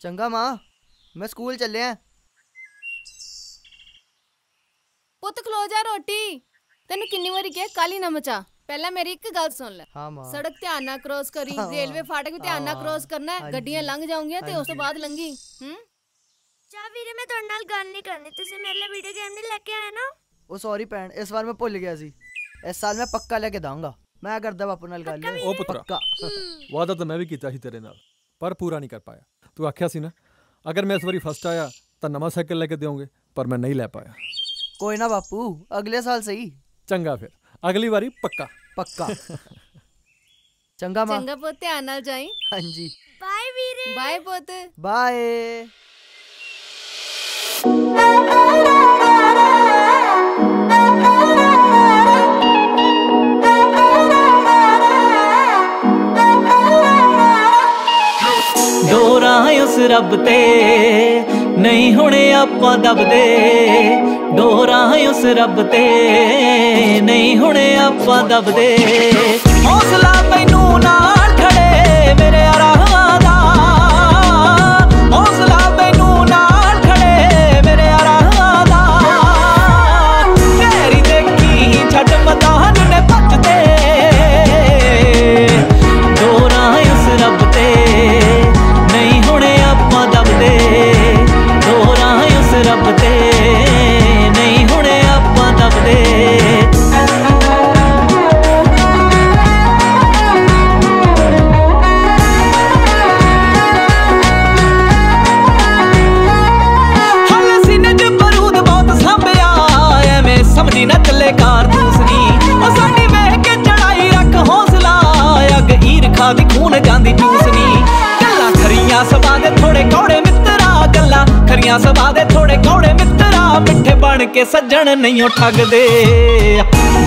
ਚੰਗਾ ਮਾਂ ਮੈਂ ਸਕੂਲ ਚੱਲਿਆ ਪੁੱਤ ਖਲੋ ਜਾ ਰੋਟੀ ਤੈਨੂੰ ਕਿੰਨੀ ਵਾਰੀ ਕਿਹਾ ਕਾਲੀ ਨਾ ਮਚਾ ਪਹਿਲਾਂ ਮੇਰੀ ਇੱਕ ਗੱਲ ਸੁਣ ਲੈ ਹਾਂ ਮਾਂ ਸੜਕ ਧਿਆਨ ਨਾਲ ਕ੍ਰੋਸ ਕਰੀ ਹਾਂ। ਰੇਲਵੇ ਫਾਟਕ ਵੀ ਧਿਆਨ ਨਾਲ ਹਾਂ। ਕ੍ਰੋਸ ਕਰਨਾ ਹੈ ਹਾਂਜੀ। ਗੱਡੀਆਂ ਲੰਘ ਜਾਉਂਗੀਆਂ ਤੇ ਉਸ ਤੋਂ ਹਾਂਜੀ। ਬਾਅਦ ਲੰਘੀ ਹੂੰ ਚਾ ਵੀਰੇ ਮੈਂ ਤੁਹਾਡੇ ਨਾਲ ਗੱਲ ਨਹੀਂ ਕਰਨੀ ਤੁਸੀਂ ਮੇਰੇ ਲਈ ਵੀਡੀਓ ਗੇਮ ਨਹੀਂ ਲੈ ਕੇ ਆਏ ਨਾ ਉਹ ਸੌਰੀ ਭੈਣ ਇਸ ਵਾਰ ਮੈਂ ਭੁੱਲ ਗਿਆ ਸੀ ਇਸ ਸਾਲ ਮੈਂ ਪੱਕਾ ਲੈ ਕੇ ਦਾਂਗਾ ਮੈਂ ਕਰਦਾ ਬਾਪੂ ਨਾਲ ਗੱਲ ਉਹ ਪੁੱਤਰਾ ਪੱਕਾ ਵਾਅਦਾ ਤਾਂ ਮੈਂ ਵੀ ਕੀਤਾ ਸੀ ਤੇਰੇ ਨਾਲ ਪਰ ਪੂਰਾ ਨਹੀਂ ਕਰ ਪਾਇਆ ਤੂੰ ਆਖਿਆ ਸੀ ਨਾ ਅਗਰ ਮੈਂ ਇਸ ਵਾਰੀ ਫਸਟ ਆਇਆ ਤਾਂ ਨਵਾਂ ਸਾਈਕਲ ਲੈ ਕੇ ਦਿਓਗੇ ਪਰ ਮੈਂ ਨਹੀਂ ਲੈ ਪਾਇਆ ਕੋਈ ਨਾ ਬਾਪੂ ਅਗਲੇ ਸਾਲ ਸਹੀ ਚੰਗਾ ਫਿਰ ਅਗਲੀ ਵਾਰੀ ਪੱਕਾ ਪੱਕਾ ਚੰਗਾ ਮਾਂ ਚੰਗਾ ਪੁੱਤ ਧਿਆਨ ਨਾਲ ਜਾਈ ਹਾਂਜੀ ਬਾਏ ਵੀਰੇ ਬਾਏ ਪੁੱਤ ਬਾਏ ਡੋਰਾਂ ਉਸ ਰੱਬ ਤੇ, ਨਹੀਂ ਹੁਣ ਆਪਾਂ ਦਬਦੇ। ਡੋਰਾਂ ਉਸ ਰੱਬ ਤੇ, ਨਹੀਂ ਹੁਣ ਆਪਾਂ ਦਬਦੇ। ਹੌਸਲਾ ਮੈਨੂੰ ਖਰੀਆਂ ਸਭਾ ਦੇ ਥੋੜੇ ਕੌੜੇ ਮਿੱਤਰਾ ਮਿੱਠੇ ਬਣ ਕੇ ਸੱਜਣ ਨਹੀਂ ਉਹ ਠੱਗਦੇ।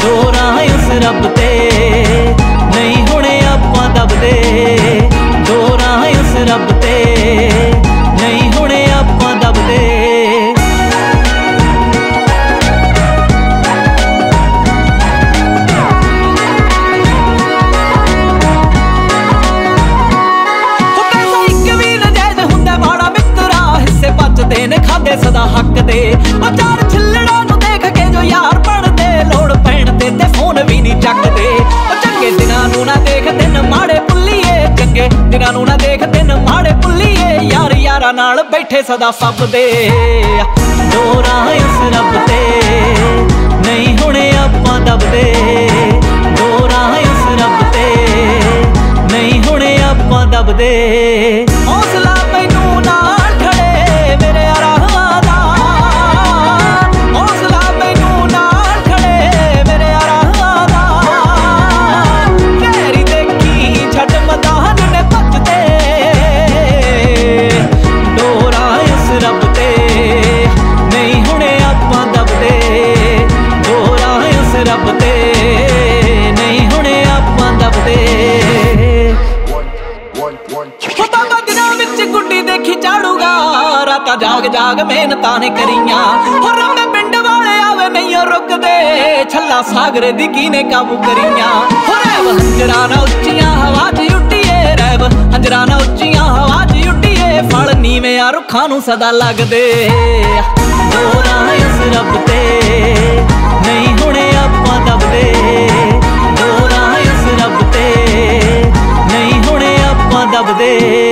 ਦੋਰਾਂ ਉਸ ਰੱਬ ਤੇ, ਨਹੀਂ ਹੁਣੇ ਆਪਾਂ ਦਬਦੇ। ਦੋਰਾਂ ਉਸ ਰੱਬ ਤੇ। ਬਚਦੇ ਸਦਾ ਹੱਕ ਦੇ। ਉਹ ਚਾਰ ਛਿੱਲੜਾਂ ਨੂੰ ਦੇਖ ਕੇ ਜੋ ਯਾਰ ਬਣਦੇ, ਲੋੜ ਪੈਣ ਤੇ ਤੇ ਫੋਨ ਵੀ ਨਹੀਂ ਚੱਕਦੇ। ਉਹ ਚੰਗੇ ਦਿਨਾਂ ਨੂੰ ਨਾ ਦੇਖ, ਦਿਨ ਮਾੜੇ ਪੁੱਲੀਏ ਚੰਗੇ ਦਿਨਾਂ ਨੂੰ ਨਾ ਦੇਖ, ਦਿਨ ਮਾੜੇ ਪੁੱਲੀਏ ਯਾਰ ਯਾਰਾਂ ਨਾਲ ਬੈਠੇ ਸਦਾ ਫੱਬਦੇ ਡੋਰਾ ਉਸ ਰੱਬ ਤੇ, ਨਹੀਂ ਹੁਣੇ ਆਪਾਂ ਦਬਦੇ। ਡੋਰਾ ਉਸ ਰੱਬ ਤੇ, ਨਹੀਂ ਹੁਣੇ ਆਪਾਂ ਦਬਦੇ। ਚ ਗੁੱਡੀ ਦੇਖੀ ਚਾੜੂਗਾ। ਰਾਤਾਂ ਜਾਗ ਜਾਗ ਮਿਹਨਤਾਂ ਨੇ ਕਰੀਆਂ। ਹੋ ਰੰਗ ਪਿੰਡ ਵਾਲੇ ਆਵੇ ਨਹੀਂ ਰੁਕਦੇ। ਛੱਲਾ ਸਾਗਰ ਦੀ ਕੀਨੇ ਕਾਬੂ ਕਰੀਆਂ। ਹੋ ਰਹਿਬ ਹੰਜਰਾ ਨਾ ਉੱਚੀਆਂ ਹਵਾ 'ਚ ਉੱਡੀਏ ਰਹਿਬ ਹੰਜਰਾ ਨਾ ਉੱਚੀਆਂ ਹਵਾ 'ਚ ਉੱਡੀਏ। ਫਲ ਨੀਵੇਂ ਆ ਰੁੱਖਾਂ ਨੂੰ ਸਦਾ ਲੱਗਦੇ। ਦੋਰਾ ਇਸ ਰੱਬ ਤੇ। ਨਹੀਂ ਹੁਣੇ ਆਪਾਂ ਦਬਦੇ। ਦੋਰਾ ਇਸ ਰੱਬ ਤੇ। ਨਹੀਂ ਹੁਣੇ ਆਪਾਂ ਦਬਦੇ।